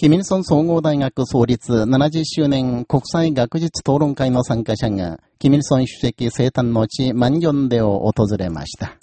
キミルソン総合大学創立70周年国際学術討論会の参加者が、キミルソン主席生誕の地マンギョンデを訪れました。